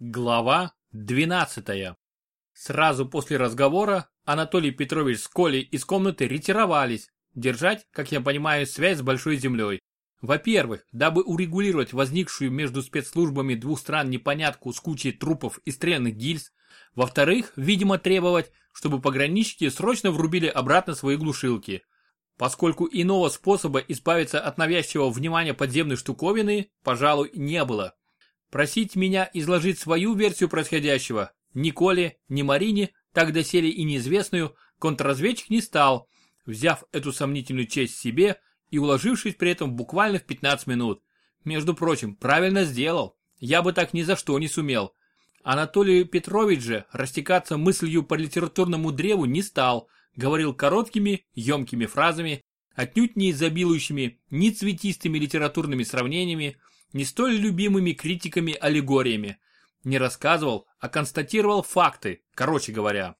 Глава 12. Сразу после разговора Анатолий Петрович с Колей из комнаты ретировались, держать, как я понимаю, связь с Большой Землей. Во-первых, дабы урегулировать возникшую между спецслужбами двух стран непонятку с кучей трупов и стрельных гильз. Во-вторых, видимо требовать, чтобы пограничники срочно врубили обратно свои глушилки. Поскольку иного способа избавиться от навязчивого внимания подземной штуковины, пожалуй, не было. Просить меня изложить свою версию происходящего ни Коле, ни Марине, так доселе и неизвестную, контрразведчик не стал, взяв эту сомнительную честь себе и уложившись при этом буквально в 15 минут. Между прочим, правильно сделал. Я бы так ни за что не сумел. Анатолий Петрович же растекаться мыслью по литературному древу не стал, говорил короткими, емкими фразами, отнюдь не изобилующими ни цветистыми литературными сравнениями, не столь любимыми критиками аллегориями. Не рассказывал, а констатировал факты, короче говоря.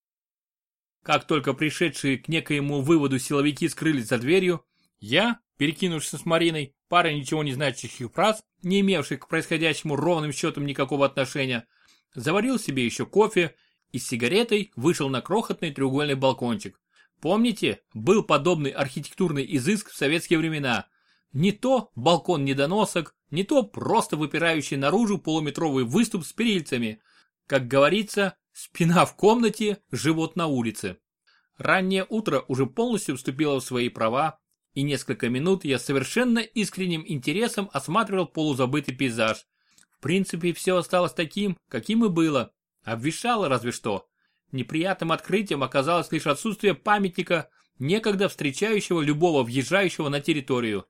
Как только пришедшие к некоему выводу силовики скрылись за дверью, я, перекинувшись с Мариной парой ничего не значащих фраз, не имевших к происходящему ровным счетом никакого отношения, заварил себе еще кофе и с сигаретой вышел на крохотный треугольный балкончик. Помните, был подобный архитектурный изыск в советские времена. Не то балкон недоносок, не то просто выпирающий наружу полуметровый выступ с перильцами. Как говорится, спина в комнате, живот на улице. Раннее утро уже полностью вступило в свои права, и несколько минут я совершенно искренним интересом осматривал полузабытый пейзаж. В принципе, все осталось таким, каким и было. Обвешало разве что. Неприятным открытием оказалось лишь отсутствие памятника, некогда встречающего любого въезжающего на территорию.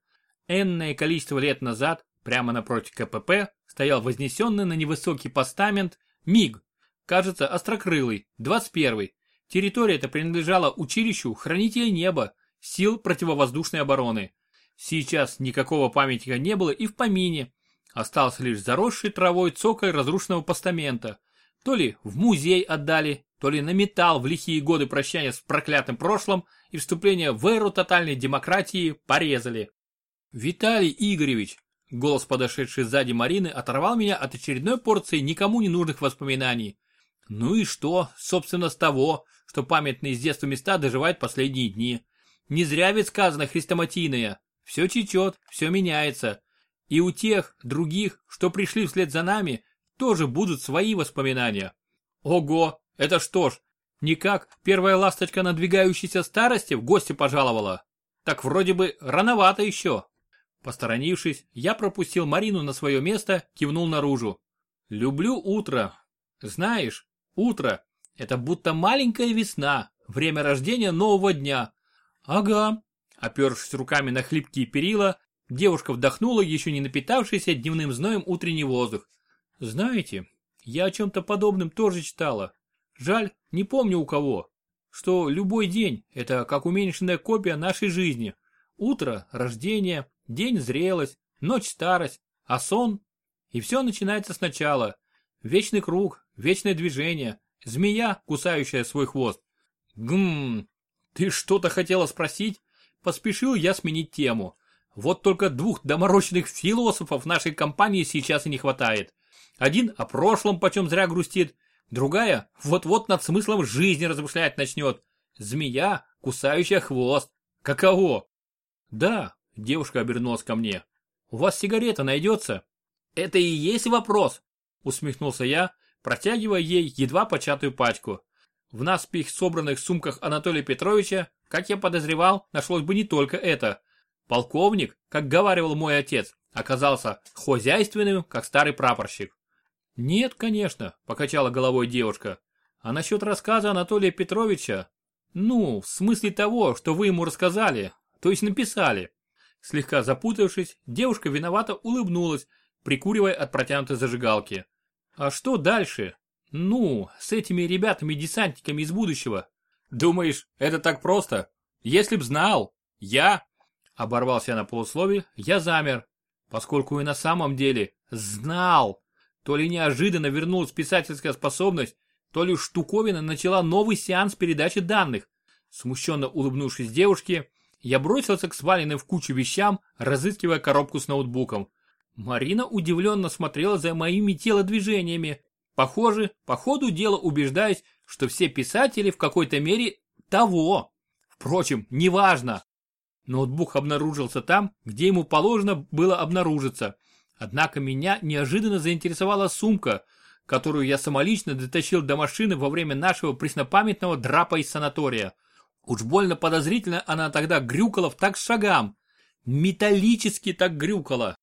Энное количество лет назад Прямо напротив КПП стоял вознесенный на невысокий постамент МиГ, кажется, острокрылый, 21-й. Территория эта принадлежала училищу Хранителей Неба, сил противовоздушной обороны. Сейчас никакого памятника не было и в помине. Остался лишь заросший травой цоколь разрушенного постамента. То ли в музей отдали, то ли на металл в лихие годы прощания с проклятым прошлым и вступления в эру тотальной демократии порезали. Виталий Игоревич, Голос подошедшей сзади Марины оторвал меня от очередной порции никому не нужных воспоминаний. Ну и что, собственно, с того, что памятные с детства места доживают последние дни. Не зря ведь сказано хрестоматийное. Все течет, все меняется. И у тех, других, что пришли вслед за нами, тоже будут свои воспоминания. Ого, это что ж, никак первая ласточка надвигающейся старости в гости пожаловала. Так вроде бы рановато еще. Посторонившись, я пропустил Марину на свое место, кивнул наружу. Люблю утро. Знаешь, утро – это будто маленькая весна, время рождения нового дня. Ага. Опершись руками на хлипкие перила, девушка вдохнула еще не напитавшийся дневным зноем утренний воздух. Знаете, я о чем-то подобном тоже читала. Жаль, не помню у кого. Что любой день – это как уменьшенная копия нашей жизни. Утро – рождение, День зрелость, ночь старость, а сон. И все начинается сначала. Вечный круг, вечное движение, змея, кусающая свой хвост. Гм, ты что-то хотела спросить? Поспешил я сменить тему. Вот только двух доморощенных философов нашей компании сейчас и не хватает. Один о прошлом почем зря грустит, другая вот-вот над смыслом жизни размышлять начнет. Змея, кусающая хвост. Каково? Да, Девушка обернулась ко мне. «У вас сигарета найдется?» «Это и есть вопрос!» Усмехнулся я, протягивая ей едва початую пачку. В наспех собранных сумках Анатолия Петровича, как я подозревал, нашлось бы не только это. Полковник, как говаривал мой отец, оказался хозяйственным, как старый прапорщик. «Нет, конечно», – покачала головой девушка. «А насчет рассказа Анатолия Петровича? Ну, в смысле того, что вы ему рассказали, то есть написали. Слегка запутавшись, девушка виновато улыбнулась, прикуривая от протянутой зажигалки. А что дальше? Ну, с этими ребятами-десантниками из будущего. Думаешь, это так просто? Если б знал, я... Оборвался на полусловие, я замер, поскольку и на самом деле знал. То ли неожиданно вернулась писательская способность, то ли штуковина начала новый сеанс передачи данных. Смущенно улыбнувшись девушке, я бросился к сваленным в кучу вещам, разыскивая коробку с ноутбуком. Марина удивленно смотрела за моими телодвижениями. Похоже, по ходу дела убеждаюсь, что все писатели в какой-то мере того. Впрочем, неважно. Ноутбук обнаружился там, где ему положено было обнаружиться. Однако меня неожиданно заинтересовала сумка, которую я самолично дотащил до машины во время нашего преснопамятного драпа из санатория. Уж больно подозрительно она тогда грюкала в так шагам. Металлически так грюкала.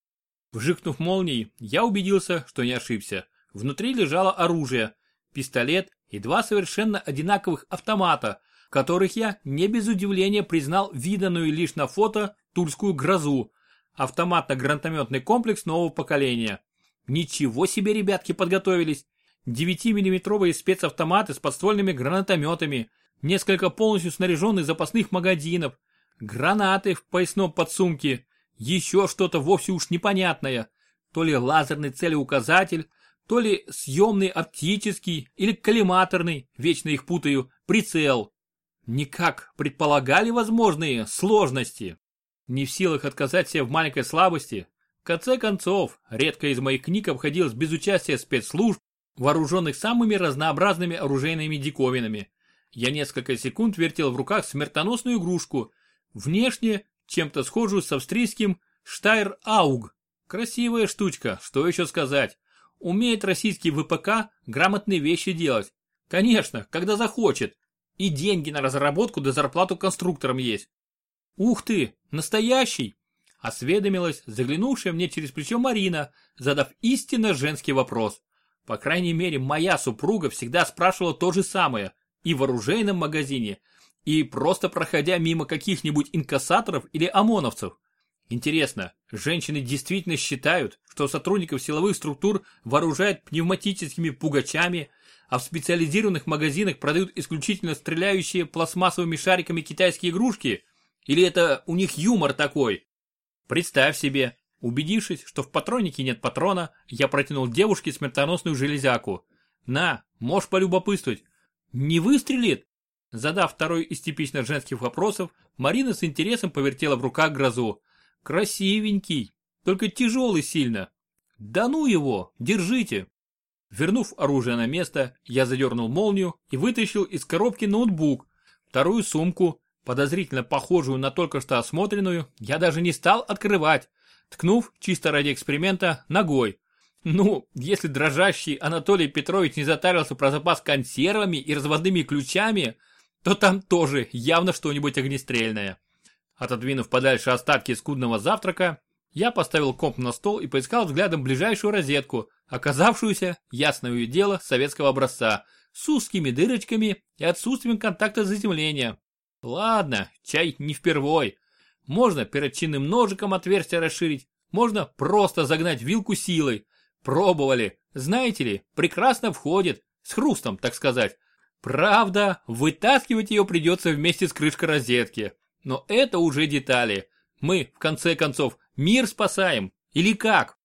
Вжикнув молнией, я убедился, что не ошибся. Внутри лежало оружие, пистолет и два совершенно одинаковых автомата, которых я не без удивления признал виданную лишь на фото тульскую грозу, автоматно-гранатометный комплекс нового поколения. Ничего себе ребятки подготовились. 9-миллиметровые спецавтоматы с подствольными гранатометами, несколько полностью снаряженных запасных магазинов, гранаты в поясном подсумке, еще что-то вовсе уж непонятное, то ли лазерный целеуказатель, то ли съемный оптический или коллиматорный, вечно их путаю, прицел. Никак предполагали возможные сложности. Не в силах отказать себе в маленькой слабости. В конце концов, редко из моих книг обходилось без участия спецслужб, вооруженных самыми разнообразными оружейными диковинами. Я несколько секунд вертел в руках смертоносную игрушку, внешне чем-то схожую с австрийским Штайр Ауг. Красивая штучка, что еще сказать. Умеет российский ВПК грамотные вещи делать. Конечно, когда захочет. И деньги на разработку да зарплату конструкторам есть. Ух ты, настоящий! Осведомилась заглянувшая мне через плечо Марина, задав истинно женский вопрос. По крайней мере, моя супруга всегда спрашивала то же самое. И в оружейном магазине, и просто проходя мимо каких-нибудь инкассаторов или ОМОНовцев. Интересно, женщины действительно считают, что сотрудников силовых структур вооружают пневматическими пугачами, а в специализированных магазинах продают исключительно стреляющие пластмассовыми шариками китайские игрушки? Или это у них юмор такой? Представь себе, убедившись, что в патроннике нет патрона, я протянул девушке смертоносную железяку. На, можешь полюбопытствовать. Не выстрелит? Задав второй из типичных женских вопросов, Марина с интересом повертела в руках грозу. Красивенький, только тяжелый сильно. Да ну его, держите. Вернув оружие на место, я задернул молнию и вытащил из коробки ноутбук, вторую сумку, подозрительно похожую на только что осмотренную, я даже не стал открывать, ткнув, чисто ради эксперимента, ногой. Ну, если дрожащий Анатолий Петрович не затарился про запас консервами и разводными ключами, то там тоже явно что-нибудь огнестрельное. Отодвинув подальше остатки скудного завтрака, я поставил комп на стол и поискал взглядом ближайшую розетку, оказавшуюся, ясное дело, советского образца, с узкими дырочками и отсутствием контакта заземления. Ладно, чай не впервой. Можно перочинным ножиком отверстие расширить, можно просто загнать вилку силой. Пробовали, знаете ли, прекрасно входит, с хрустом, так сказать. Правда, вытаскивать ее придется вместе с крышкой розетки. Но это уже детали. Мы, в конце концов, мир спасаем. Или как?